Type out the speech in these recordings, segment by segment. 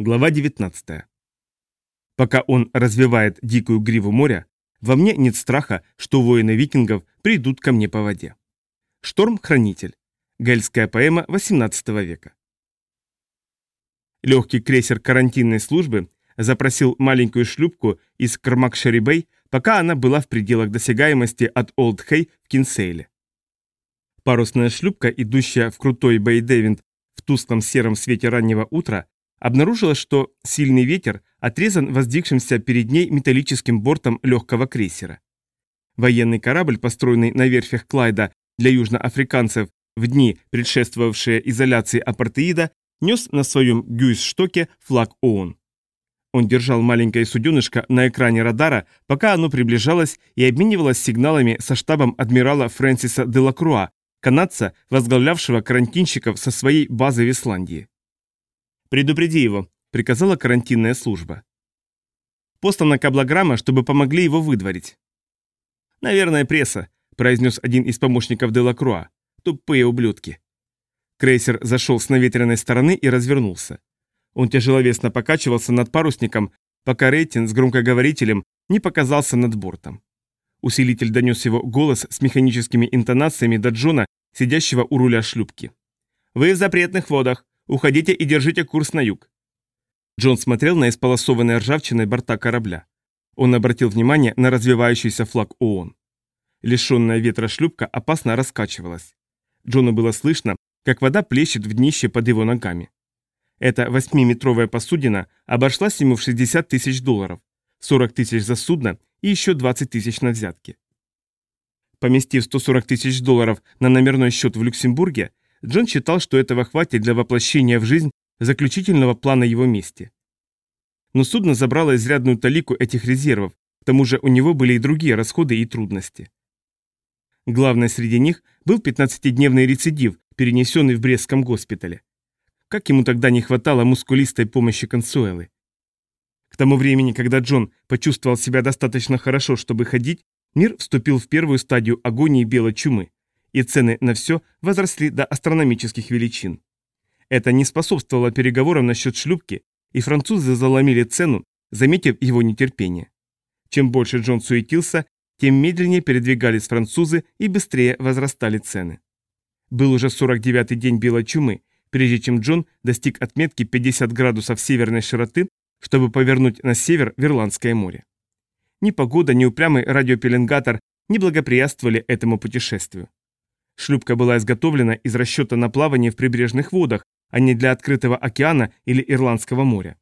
Глава 19. Пока он развивает дикую гриву моря, во мне нет страха, что воины викингов придут ко мне по воде. Шторм-хранитель. Гельская поэма XVIII века. Легкий крейсер карантинной службы запросил маленькую шлюпку из Кортмакшерри-Бэй, пока она была в пределах досягаемости от Олд-Хед-ов-Кинсейл. Парусная шлюпка, идущая в крутой бейдевинд в тусклом сером свете раннего утра, обнаружила, что сильный ветер отрезан воздвигшимся перед ней металлическим бортом легкого крейсера. Военный корабль, построенный на верфях Клайда для южноафриканцев в дни, предшествовавшие изоляции апартеида, нес на своем гюйс-штоке флаг ООН. Он держал маленькое суденышко на экране радара, пока оно приближалось и обменивалось сигналами со штабом адмирала Фрэнсиса де Лакруа, канадца, возглавлявшего карантинщиков со своей базы в Исландии. «Предупреди его», — приказала карантинная служба. Послана каблограмма, чтобы помогли его выдворить. «Наверное, пресса», — произнес один из помощников Делакруа. «Тупые ублюдки». Крейсер зашел с наветренной стороны и развернулся. Он тяжеловесно покачивался над парусником, пока Рейтин с громкоговорителем не показался над бортом. Усилитель донес его голос с механическими интонациями до Джона, сидящего у руля шлюпки. «Вы в запретных водах. Уходите и держите курс на юг». Джон смотрел на исполосованные ржавчиной борта корабля. Он обратил внимание на развивающийся флаг ООН. Лишенная ветра шлюпка опасно раскачивалась. Джону было слышно, как вода плещет в днище под его ногами. Эта восьмиметровая посудина обошлась ему в 60 тысяч долларов, 40 тысяч за судно и еще 20 тысяч на взятки. Поместив 140 тысяч долларов на номерной счет в Люксембурге, Джон считал, что этого хватит для воплощения в жизнь заключительного плана его мести. Но судно забрало изрядную талику этих резервов, к тому же у него были и другие расходы и трудности. Главной среди них был 15-дневный рецидив, перенесенный в Брестском госпитале. Как ему тогда не хватало мускулистой помощи Консуэлы. К тому времени, когда Джон почувствовал себя достаточно хорошо, чтобы ходить, мир вступил в первую стадию агонии белой чумы и цены на все возросли до астрономических величин. Это не способствовало переговорам насчет шлюпки, и французы заломили цену, заметив его нетерпение. Чем больше Джон суетился, тем медленнее передвигались французы и быстрее возрастали цены. Был уже 49-й день белой чумы, прежде чем Джон достиг отметки 50 градусов северной широты, чтобы повернуть на север в Ирландское море. Ни погода, ни упрямый радиопеленгатор не благоприятствовали этому путешествию. Шлюпка была изготовлена из расчета на плавание в прибрежных водах, а не для открытого океана или Ирландского моря.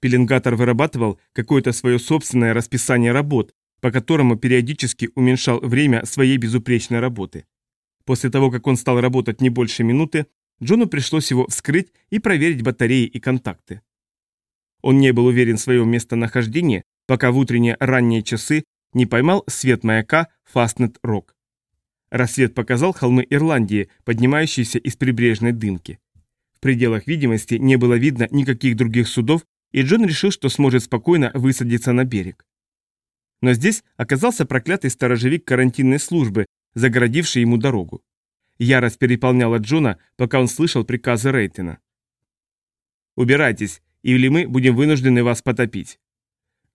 Пеленгатор вырабатывал какое-то свое собственное расписание работ, по которому периодически уменьшал время своей безупречной работы. После того, как он стал работать не больше минуты, Джону пришлось его вскрыть и проверить батареи и контакты. Он не был уверен в своем местонахождении, пока в утренние ранние часы не поймал свет маяка Fastnet Rock. Рассвет показал холмы Ирландии, поднимающиеся из прибрежной дымки. В пределах видимости не было видно никаких других судов, и Джон решил, что сможет спокойно высадиться на берег. Но здесь оказался проклятый сторожевик карантинной службы, загородивший ему дорогу. Ярость переполняла Джона, пока он слышал приказы Рейтена. «Убирайтесь, или мы будем вынуждены вас потопить».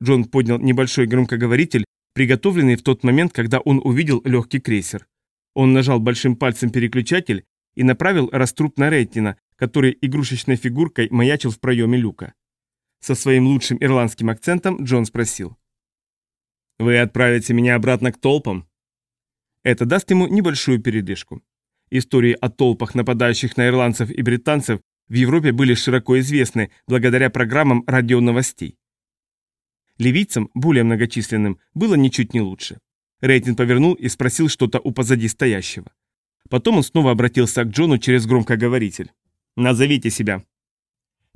Джон поднял небольшой громкоговоритель, приготовленный в тот момент, когда он увидел легкий крейсер. Он нажал большим пальцем переключатель и направил раструб на Рейтина, который игрушечной фигуркой маячил в проеме люка. Со своим лучшим ирландским акцентом Джон спросил. «Вы отправите меня обратно к толпам?» Это даст ему небольшую передышку. Истории о толпах, нападающих на ирландцев и британцев, в Европе были широко известны благодаря программам радионовостей. Ливийцам, более многочисленным, было ничуть не лучше. Рейтин повернул и спросил что-то у позади стоящего. Потом он снова обратился к Джону через громкоговоритель. «Назовите себя».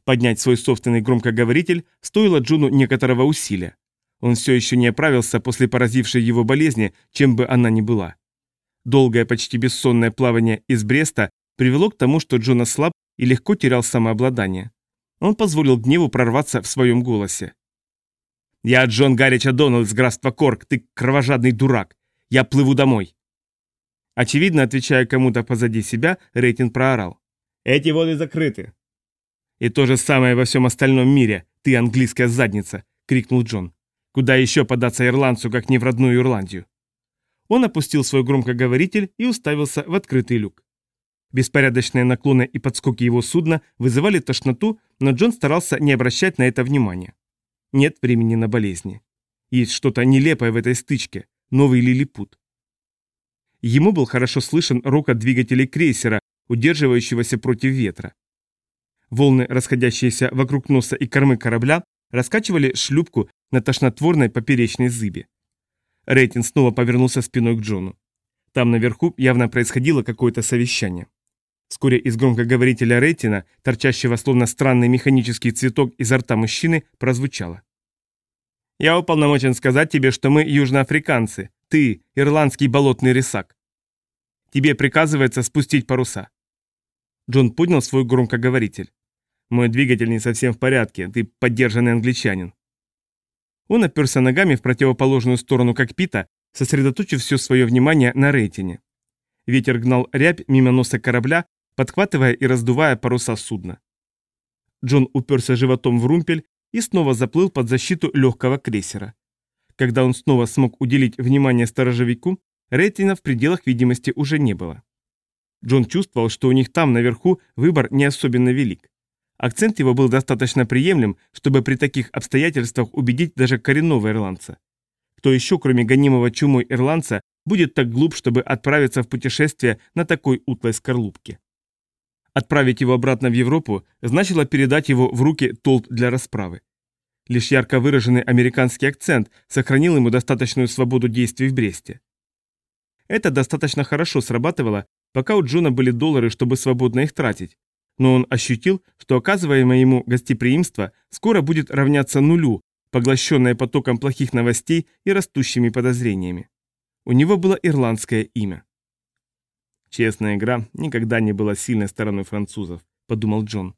Поднять свой собственный громкоговоритель стоило Джону некоторого усилия. Он все еще не оправился после поразившей его болезни, чем бы она ни была. Долгое, почти бессонное плавание из Бреста привело к тому, что Джона слаб и легко терял самообладание. Он позволил гневу прорваться в своем голосе. «Я Джон Гаррич О'Доннелл из графства Корк, ты кровожадный дурак. Я плыву домой». Очевидно, отвечая кому-то позади себя, Рейтин проорал. «Эти воды закрыты». «И то же самое во всем остальном мире, ты английская задница!» — крикнул Джон. «Куда еще податься ирландцу, как не в родную Ирландию?» Он опустил свой громкоговоритель и уставился в открытый люк. Беспорядочные наклоны и подскоки его судна вызывали тошноту, но Джон старался не обращать на это внимания. Нет времени на болезни. Есть что-то нелепое в этой стычке, новый лилипут. Ему был хорошо слышен рокот двигателей крейсера, удерживающегося против ветра. Волны, расходящиеся вокруг носа и кормы корабля, раскачивали шлюпку на тошнотворной поперечной зыбе. Рейтин снова повернулся спиной к Джону. Там наверху явно происходило какое-то совещание. Вскоре из громкоговорителя Рейтина, торчащего словно странный механический цветок изо рта мужчины, прозвучало. «Я уполномочен сказать тебе, что мы южноафриканцы, ты, ирландский болотный рисак. Тебе приказывается спустить паруса». Джон поднял свой громкоговоритель. «Мой двигатель не совсем в порядке, ты поддержанный англичанин». Он оперся ногами в противоположную сторону кокпита, сосредоточив все свое внимание на рейтине. Ветер гнал рябь мимо носа корабля, подхватывая и раздувая паруса судна. Джон уперся животом в румпель и снова заплыл под защиту легкого крейсера. Когда он снова смог уделить внимание сторожевику, Рейтина в пределах видимости уже не было. Джон чувствовал, что у них там, наверху, выбор не особенно велик. Акцент его был достаточно приемлем, чтобы при таких обстоятельствах убедить даже коренного ирландца. Кто еще, кроме гонимого чумой ирландца, будет так глуп, чтобы отправиться в путешествие на такой утлой скорлупке? Отправить его обратно в Европу значило передать его в руки толп для расправы. Лишь ярко выраженный американский акцент сохранил ему достаточную свободу действий в Бресте. Это достаточно хорошо срабатывало, пока у Джона были доллары, чтобы свободно их тратить, но он ощутил, что оказываемое ему гостеприимство скоро будет равняться нулю, поглощенное потоком плохих новостей и растущими подозрениями. У него было ирландское имя. Честная игра никогда не была сильной стороной французов, подумал Джон.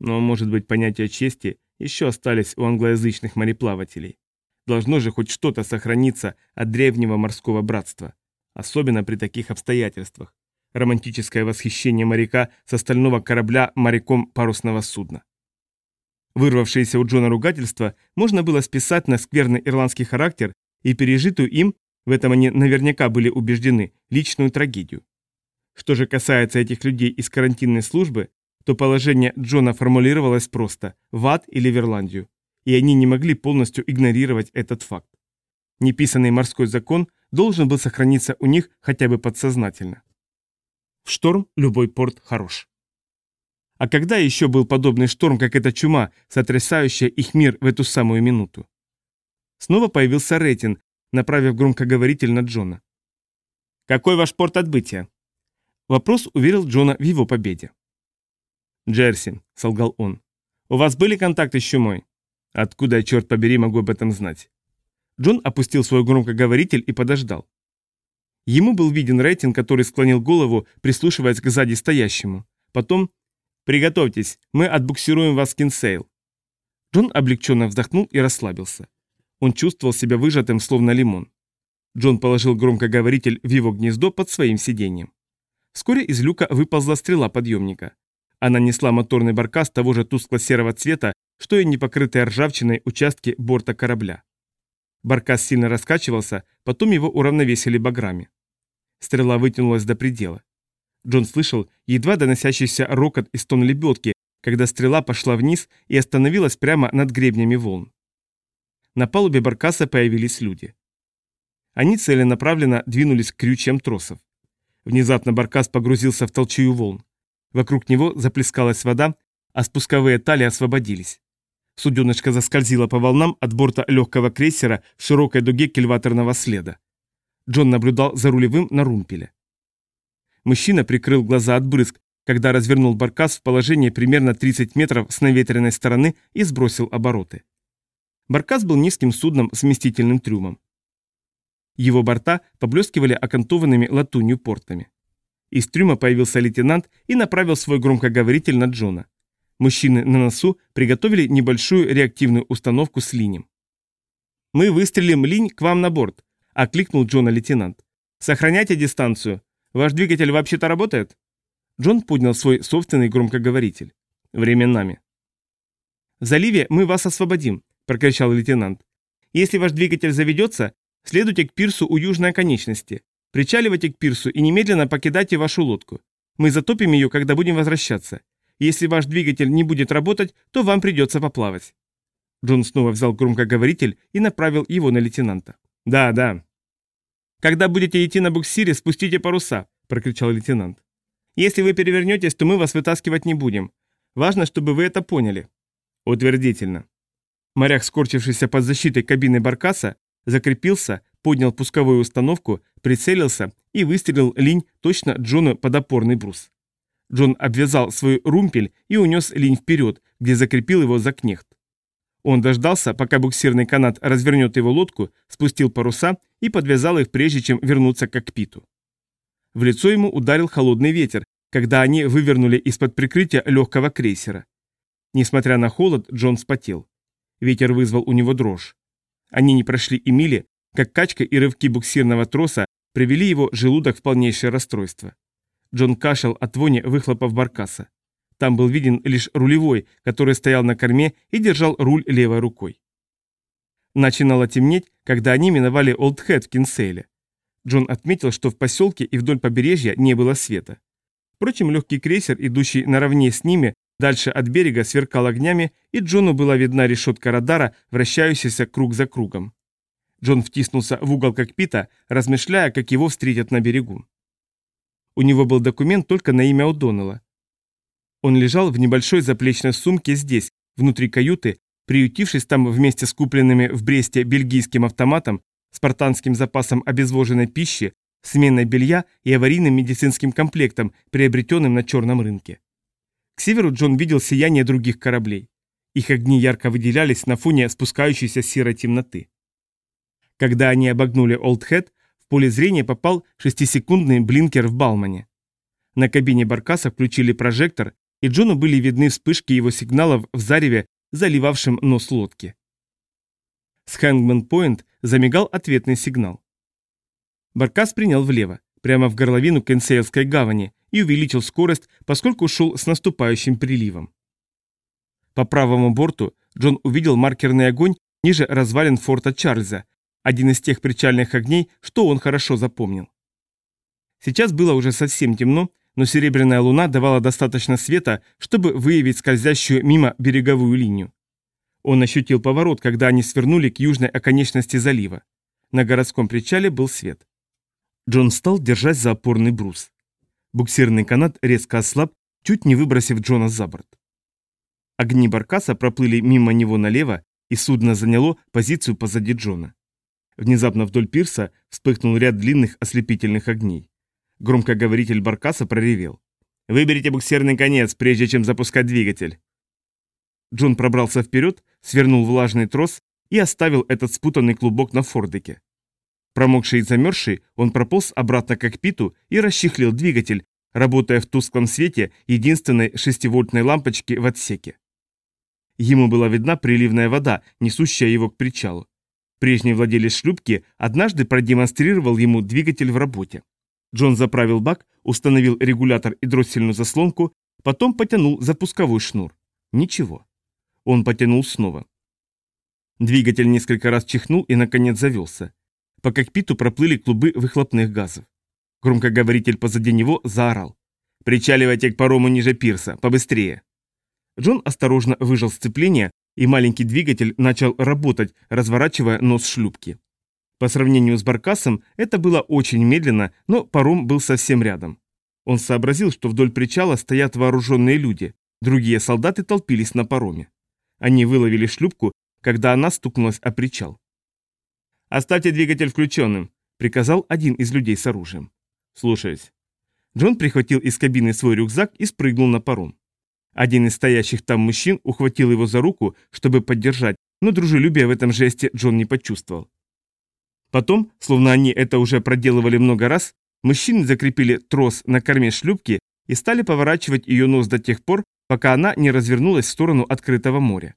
Но, может быть, понятия чести еще остались у англоязычных мореплавателей. Должно же хоть что-то сохраниться от древнего морского братства, особенно при таких обстоятельствах. Романтическое восхищение моряка с остального корабля моряком парусного судна. Вырвавшееся у Джона ругательство можно было списать на скверный ирландский характер и пережитую им в этом они наверняка были убеждены, личную трагедию. Что же касается этих людей из карантинной службы, то положение Джона формулировалось просто «в ад или в Ирландию», и они не могли полностью игнорировать этот факт. Неписанный морской закон должен был сохраниться у них хотя бы подсознательно. В шторм любой порт хорош. А когда еще был подобный шторм, как эта чума, сотрясающая их мир в эту самую минуту? Снова появился Рейтин, направив громкоговоритель на Джона. «Какой ваш порт отбытия?» Вопрос уверил Джона в его победе. «Джерси», — солгал он. «У вас были контакты с чумой?» «Откуда черт побери, могу об этом знать?» Джон опустил свой громкоговоритель и подождал. Ему был виден Рейтин, который склонил голову, прислушиваясь к сзади стоящему. Потом «Приготовьтесь, мы отбуксируем вас в Кинсейл». Джон облегченно вздохнул и расслабился. Он чувствовал себя выжатым, словно лимон. Джон положил громкоговоритель в его гнездо под своим сиденьем. Вскоре из люка выползла стрела подъемника. Она несла моторный баркас того же тускло-серого цвета, что и непокрытые ржавчиной участки борта корабля. Баркас сильно раскачивался, потом его уравновесили баграми. Стрела вытянулась до предела. Джон слышал едва доносящийся рокот из тон лебедки, когда стрела пошла вниз и остановилась прямо над гребнями волн. На палубе баркаса появились люди. Они целенаправленно двинулись к крючьям тросов. Внезапно баркас погрузился в толчую волн. Вокруг него заплескалась вода, а спусковые тали освободились. Суденышко заскользило по волнам от борта легкого крейсера в широкой дуге кильваторного следа. Джон наблюдал за рулевым на румпеле. Мужчина прикрыл глаза от брызг, когда развернул баркас в положении примерно 30 метров с наветренной стороны и сбросил обороты. Баркас был низким судном с вместительным трюмом. Его борта поблескивали окантованными латунью портами. Из трюма появился лейтенант и направил свой громкоговоритель на Джона. Мужчины на носу приготовили небольшую реактивную установку с линем. «Мы выстрелим линь к вам на борт», – окликнул Джона лейтенант. «Сохраняйте дистанцию. Ваш двигатель вообще-то работает?» Джон поднял свой собственный громкоговоритель. Временами. «В заливе мы вас освободим», – прокричал лейтенант. «Если ваш двигатель заведется, следуйте к пирсу у южной оконечности, причаливайте к пирсу и немедленно покидайте вашу лодку. Мы затопим ее, когда будем возвращаться. Если ваш двигатель не будет работать, то вам придется поплавать». Джон снова взял громкоговоритель и направил его на лейтенанта. «Да, да». «Когда будете идти на буксире, спустите паруса», – прокричал лейтенант. «Если вы перевернетесь, то мы вас вытаскивать не будем. Важно, чтобы вы это поняли». «Утвердительно». Моряк, скорчившийся под защитой кабины баркаса, закрепился, поднял пусковую установку, прицелился и выстрелил линь точно Джону под опорный брус. Джон обвязал свой румпель и унес линь вперед, где закрепил его за кнехт. Он дождался, пока буксирный канат развернет его лодку, спустил паруса и подвязал их, прежде чем вернуться к кокпиту. В лицо ему ударил холодный ветер, когда они вывернули из-под прикрытия легкого крейсера. Несмотря на холод, Джон вспотел. Ветер вызвал у него дрожь. Они не прошли и мили, как качка и рывки буксирного троса привели его желудок в полнейшее расстройство. Джон кашлял от вони выхлопов баркаса. Там был виден лишь рулевой, который стоял на корме и держал руль левой рукой. Начинало темнеть, когда они миновали Олдхэт в Кинсейле. Джон отметил, что в поселке и вдоль побережья не было света. Впрочем, легкий крейсер, идущий наравне с ними, дальше от берега, сверкал огнями, и Джону была видна решетка радара, вращающаяся круг за кругом. Джон втиснулся в угол кокпита, размышляя, как его встретят на берегу. У него был документ только на имя О'Доннелла. Он лежал в небольшой заплечной сумке здесь, внутри каюты, приютившись там вместе с купленными в Бресте бельгийским автоматом, спартанским запасом обезвоженной пищи, сменой белья и аварийным медицинским комплектом, приобретенным на черном рынке. Северу Джон видел сияние других кораблей. Их огни ярко выделялись на фоне спускающейся серой темноты. Когда они обогнули Олдхэт, в поле зрения попал шестисекундный блинкер в Балмане. На кабине Баркаса включили прожектор, и Джону были видны вспышки его сигналов в зареве, заливавшем нос лодки. С Хэнгман-Пойнт замигал ответный сигнал. Баркас принял влево, прямо в горловину Кенсейлской гавани, и увеличил скорость, поскольку шел с наступающим приливом. По правому борту Джон увидел маркерный огонь ниже развалин форта Чарльза, один из тех причальных огней, что он хорошо запомнил. Сейчас было уже совсем темно, но серебряная луна давала достаточно света, чтобы выявить скользящую мимо береговую линию. Он ощутил поворот, когда они свернули к южной оконечности залива. На городском причале был свет. Джон встал, держась за опорный брус. Буксирный канат резко ослаб, чуть не выбросив Джона за борт. Огни баркаса проплыли мимо него налево, и судно заняло позицию позади Джона. Внезапно вдоль пирса вспыхнул ряд длинных ослепительных огней. Громкоговоритель Баркаса проревел. «Выберите буксирный конец, прежде чем запускать двигатель». Джон пробрался вперед, свернул влажный трос и оставил этот спутанный клубок на фордеке. Промокший и замерзший, он прополз обратно к кокпиту и расчехлил двигатель, работая в тусклом свете единственной шестивольтной лампочки в отсеке. Ему была видна приливная вода, несущая его к причалу. Прежний владелец шлюпки однажды продемонстрировал ему двигатель в работе. Джон заправил бак, установил регулятор и дроссельную заслонку, потом потянул запусковой шнур. Ничего. Он потянул снова. Двигатель несколько раз чихнул и, наконец, завелся. По кокпиту проплыли клубы выхлопных газов. Громкоговоритель позади него заорал. «Причаливайте к парому ниже пирса, побыстрее!» Джон осторожно выжал сцепление, и маленький двигатель начал работать, разворачивая нос шлюпки. По сравнению с Баркасом это было очень медленно, но паром был совсем рядом. Он сообразил, что вдоль причала стоят вооруженные люди, другие солдаты толпились на пароме. Они выловили шлюпку, когда она стукнулась о причал. «Оставьте двигатель включенным», — приказал один из людей с оружием. «Слушаюсь». Джон прихватил из кабины свой рюкзак и спрыгнул на паром. Один из стоящих там мужчин ухватил его за руку, чтобы поддержать, но дружелюбия в этом жесте Джон не почувствовал. Потом, словно они это уже проделывали много раз, мужчины закрепили трос на корме шлюпки и стали поворачивать ее нос до тех пор, пока она не развернулась в сторону открытого моря.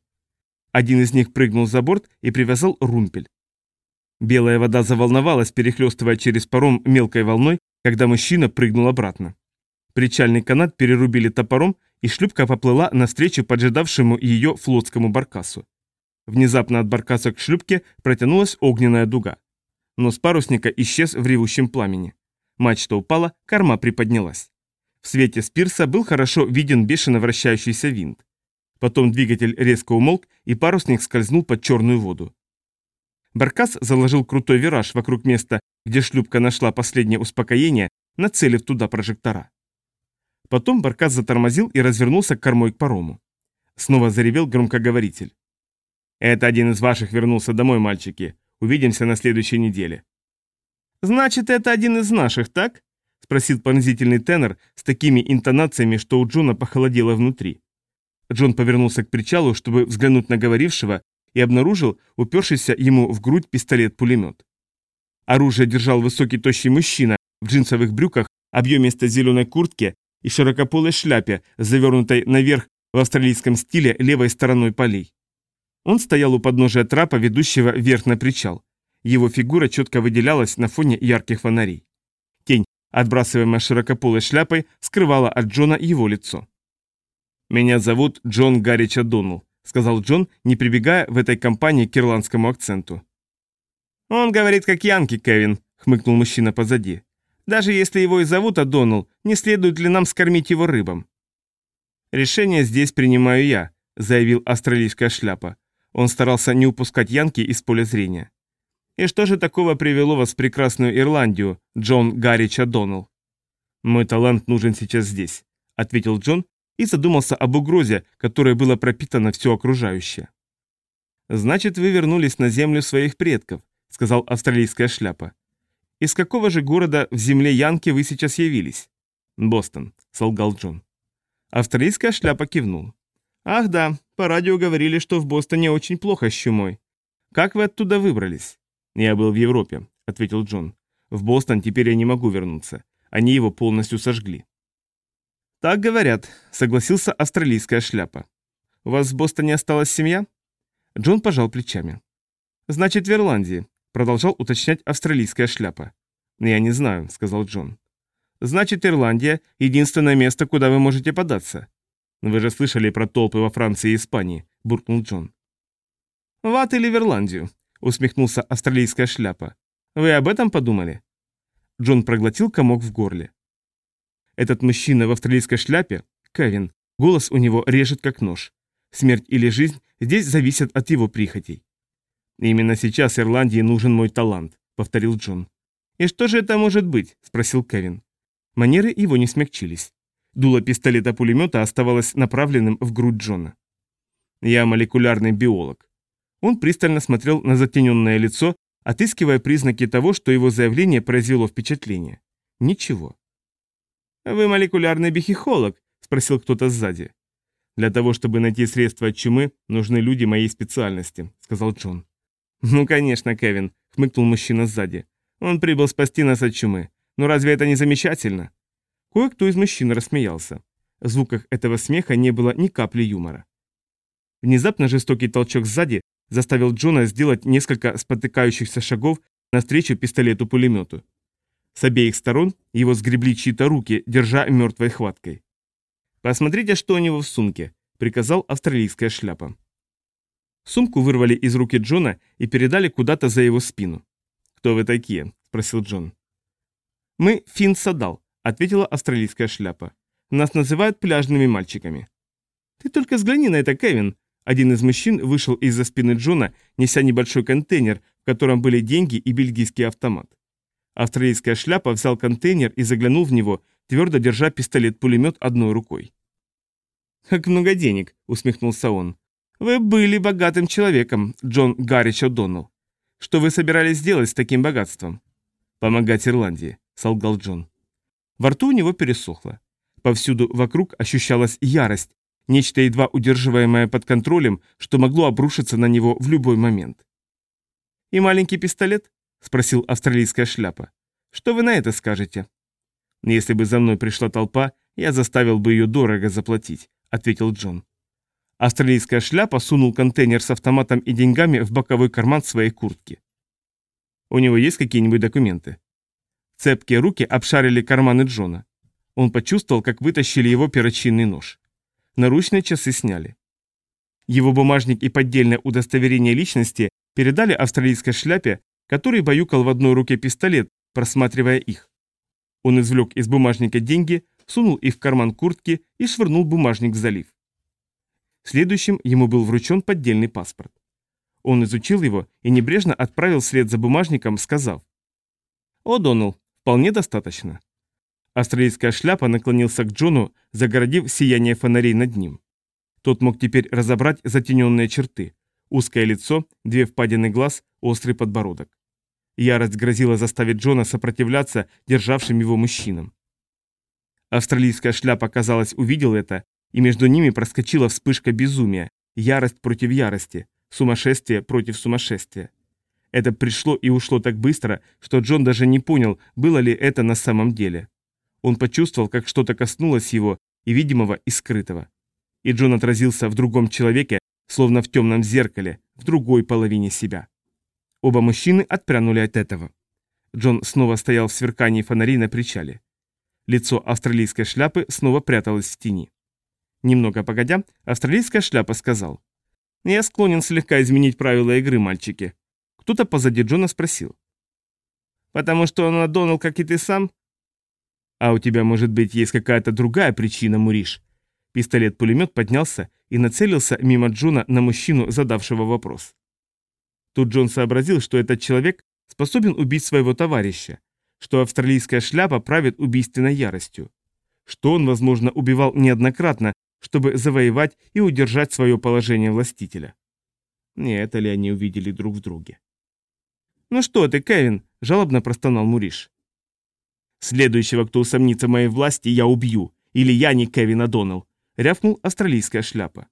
Один из них прыгнул за борт и привязал румпель. Белая вода заволновалась, перехлестывая через паром мелкой волной, когда мужчина прыгнул обратно. Причальный канат перерубили топором и шлюпка поплыла навстречу поджидавшему ее флотскому баркасу. Внезапно от баркаса к шлюпке протянулась огненная дуга. Нос парусника исчез в ревущем пламени. Мачта упала, корма приподнялась. В свете спирса был хорошо виден бешено вращающийся винт. Потом двигатель резко умолк, и парусник скользнул под черную воду. Баркас заложил крутой вираж вокруг места, где шлюпка нашла последнее успокоение, нацелив туда прожектора. Потом Баркас затормозил и развернулся кормой к парому. Снова заревел громкоговоритель. «Это один из ваших вернулся домой, мальчики. Увидимся на следующей неделе». «Значит, это один из наших, так?» — спросил пронзительный тенор с такими интонациями, что у Джона похолодело внутри. Джон повернулся к причалу, чтобы взглянуть на говорившего, и обнаружил упершийся ему в грудь пистолет-пулемет. Оружие держал высокий тощий мужчина в джинсовых брюках, объемистой зеленой куртке и широкополой шляпе, завернутой наверх в австралийском стиле левой стороной полей. Он стоял у подножия трапа, ведущего вверх на причал. Его фигура четко выделялась на фоне ярких фонарей. Тень, отбрасываемая широкополой шляпой, скрывала от Джона его лицо. «Меня зовут Джон Гаррич Адоннелл», — сказал Джон, не прибегая в этой компании к ирландскому акценту. «Он говорит как Янки, Кевин», — хмыкнул мужчина позади. «Даже если его и зовут Адоннелл, не следует ли нам скормить его рыбам?» «Решение здесь принимаю я», — заявил австралийская шляпа. Он старался не упускать Янки из поля зрения. «И что же такого привело вас в прекрасную Ирландию, Джон Гаррич Адоннелл?» «Мой талант нужен сейчас здесь», — ответил Джон и задумался об угрозе, которой было пропитано все окружающее. «Значит, вы вернулись на землю своих предков», — сказал австралийская шляпа. «Из какого же города в земле Янки вы сейчас явились?» «Бостон», — солгал Джон. Австралийская шляпа кивнул. «Ах да, по радио говорили, что в Бостоне очень плохо с чумой. Как вы оттуда выбрались?» «Я был в Европе», — ответил Джон. «В Бостон теперь я не могу вернуться. Они его полностью сожгли». «Так говорят», — согласился австралийская шляпа. «У вас в Бостоне осталась семья?» Джон пожал плечами. «Значит, в Ирландии», — продолжал уточнять австралийская шляпа. «Я не знаю», — сказал Джон. «Значит, Ирландия — единственное место, куда вы можете податься». «Вы же слышали про толпы во Франции и Испании», — буркнул Джон. «В ад или в Ирландию?» — усмехнулся австралийская шляпа. «Вы об этом подумали?» Джон проглотил комок в горле. Этот мужчина в австралийской шляпе, Кевин, голос у него режет как нож. Смерть или жизнь здесь зависят от его прихотей. «Именно сейчас Ирландии нужен мой талант», — повторил Джон. «И что же это может быть?» — спросил Кевин. Манеры его не смягчились. Дуло пистолета-пулемета оставалось направленным в грудь Джона. «Я молекулярный биолог». Он пристально смотрел на затененное лицо, отыскивая признаки того, что его заявление произвело впечатление. Ничего. «Вы молекулярный бихихолог?» – спросил кто-то сзади. «Для того, чтобы найти средства от чумы, нужны люди моей специальности», – сказал Джон. «Ну, конечно, Кевин», – хмыкнул мужчина сзади. «Он прибыл спасти нас от чумы. Но разве это не замечательно?» Кое-кто из мужчин рассмеялся. В звуках этого смеха не было ни капли юмора. Внезапно жестокий толчок сзади заставил Джона сделать несколько спотыкающихся шагов навстречу пистолету-пулемету. С обеих сторон его сгребли чьи-то руки, держа мертвой хваткой. «Посмотрите, что у него в сумке», — приказал австралийская шляпа. Сумку вырвали из руки Джона и передали куда-то за его спину. «Кто вы такие?» — спросил Джон. «Мы Финн Садал», — ответила австралийская шляпа. «Нас называют пляжными мальчиками». «Ты только взгляни на это, Кевин!» Один из мужчин вышел из-за спины Джона, неся небольшой контейнер, в котором были деньги и бельгийский автомат. Австралийская шляпа взял контейнер и заглянул в него, твердо держа пистолет-пулемет одной рукой. «Как много денег!» — усмехнулся он. «Вы были богатым человеком, Джон Гаррич О'Доннелл. Что вы собирались сделать с таким богатством?» «Помогать Ирландии», — солгал Джон. Во рту у него пересохло. Повсюду вокруг ощущалась ярость, нечто едва удерживаемое под контролем, что могло обрушиться на него в любой момент. «И маленький пистолет?» — спросил австралийская шляпа. «Что вы на это скажете?» «Если бы за мной пришла толпа, я заставил бы ее дорого заплатить», — ответил Джон. Австралийская шляпа сунул контейнер с автоматом и деньгами в боковой карман своей куртки. «У него есть какие-нибудь документы?» Цепкие руки обшарили карманы Джона. Он почувствовал, как вытащили его перочинный нож. Наручные часы сняли. Его бумажник и поддельное удостоверение личности передали австралийской шляпе, который баюкал в одной руке пистолет, просматривая их. Он извлек из бумажника деньги, сунул их в карман куртки и швырнул бумажник в залив. Следующим ему был вручен поддельный паспорт. Он изучил его и небрежно отправил вслед за бумажником, сказав. «О, Донал, вполне достаточно». Австралийская шляпа наклонился к Джону, загородив сияние фонарей над ним. Тот мог теперь разобрать затененные черты. Узкое лицо, две впадины глаз, острый подбородок. Ярость грозила заставить Джона сопротивляться державшим его мужчинам. Австралийская шляпа, казалось, увидел это и между ними проскочила вспышка безумия, ярость против ярости, сумасшествие против сумасшествия. Это пришло и ушло так быстро, что Джон даже не понял, было ли это на самом деле. Он почувствовал, как что-то коснулось его, и видимого, и скрытого. И Джон отразился в другом человеке, словно в темном зеркале, в другой половине себя. Оба мужчины отпрянули от этого. Джон снова стоял в сверкании фонарей на причале. Лицо австралийской шляпы снова пряталось в тени. Немного погодя, австралийская шляпа сказал. «Я склонен слегка изменить правила игры, мальчики». Кто-то позади Джона спросил. «Потому что он надонал, как и ты сам?» «А у тебя, может быть, есть какая-то другая причина, Муриш?» Пистолет-пулемет поднялся и нацелился мимо Джона на мужчину, задавшего вопрос. Тут Джон сообразил, что этот человек способен убить своего товарища, что австралийская шляпа правит убийственной яростью, что он, возможно, убивал неоднократно чтобы завоевать и удержать свое положение властителя. Не это ли они увидели друг в друге? «Ну что ты, Кевин?» – жалобно простонал Муриш. «Следующего, кто усомнится в моей власти, я убью. Или я не Кевин, а Донал», – рявкнул австралийская шляпа.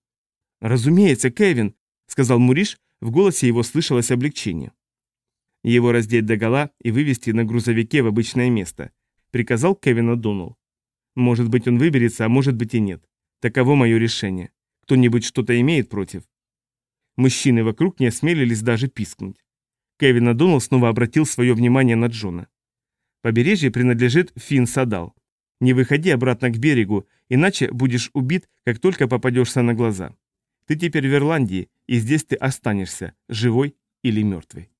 «Разумеется, Кевин», – сказал Муриш, в голосе его слышалось облегчение. «Его раздеть догола и вывести на грузовике в обычное место», – приказал Кевин О'Доннелл. «Может быть, он выберется, а может быть и нет. Таково мое решение. Кто-нибудь что-то имеет против?» Мужчины вокруг не осмелились даже пискнуть. Кевин Адонал снова обратил свое внимание на Джона. «Побережье принадлежит Фин Садал. Не выходи обратно к берегу, иначе будешь убит, как только попадешься на глаза. Ты теперь в Ирландии, и здесь ты останешься, живой или мертвый».